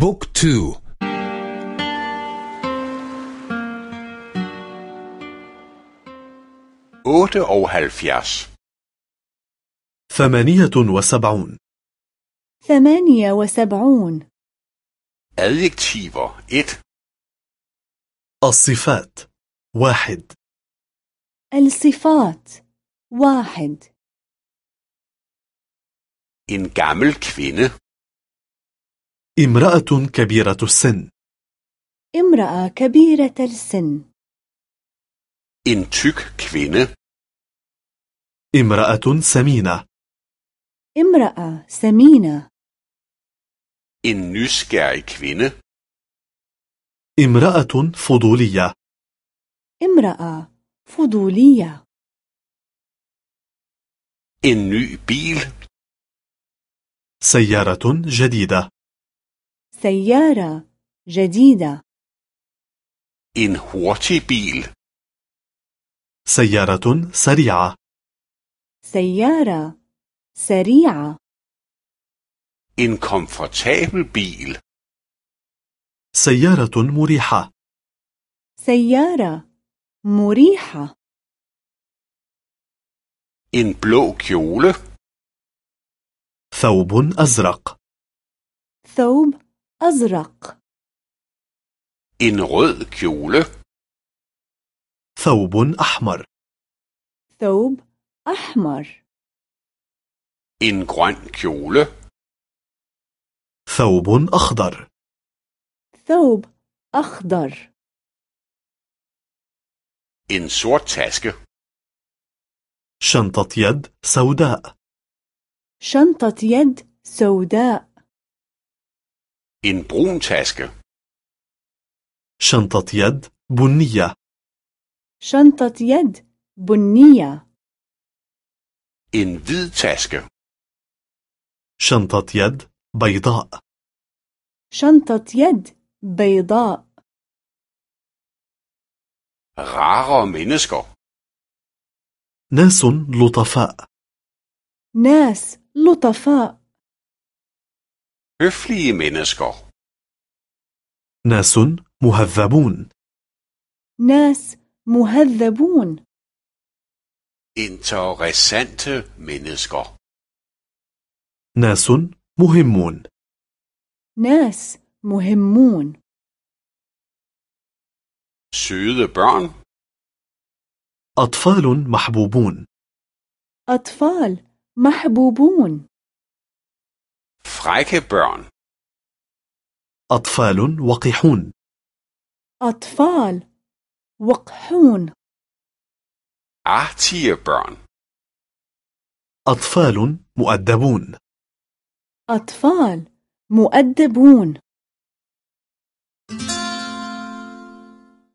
بوك تو. otte og halvfjerds ثمانية وسبعون. ثمانية وسبعون. Adjektiver 1. الصفات. واحد. الصفات. واحد. En gammel kvinde. امرأة كبيرة السن. امرأة كبيرة السن. En tyk kvinde. امرأة سمينة. امرأة سمينة. En nysgerrig kvinde. امرأة فضولية. امرأة فضولية. En ny bil. سيارة جديدة. سيارة جديدة En hurtig bil. سيارة سريعة سيارة سريعة En komfortabel bil. سيارة مريحة سيارة مريحة En blå kjole. ثوب أزرق ثوب أزرق. En rød kjole. ثوب أحمر. ثوب أحمر. En grøn kjole. ثوب أخضر. ثوب أخضر. En sort taske. شنطة يد سوداء. شنطة يد سوداء. En brun taske. شنطة يد بنية شنطة يد بنية En hvid taske. شنطة يد بيضاء شنطة يد بيضاء Rare mennesker. ناس لطفاء ناس لطفاء Høflige mennesker. ناس مهذبون ناس مهذبون Interessante mennesker. ناس مهمون ناس مهمون Søde børn. أطفال محبوبون أطفال محبوبون Frække børn. أطفال وقحون أطفال وقحون Artige børn. أطفال مؤدبون أطفال مؤدبون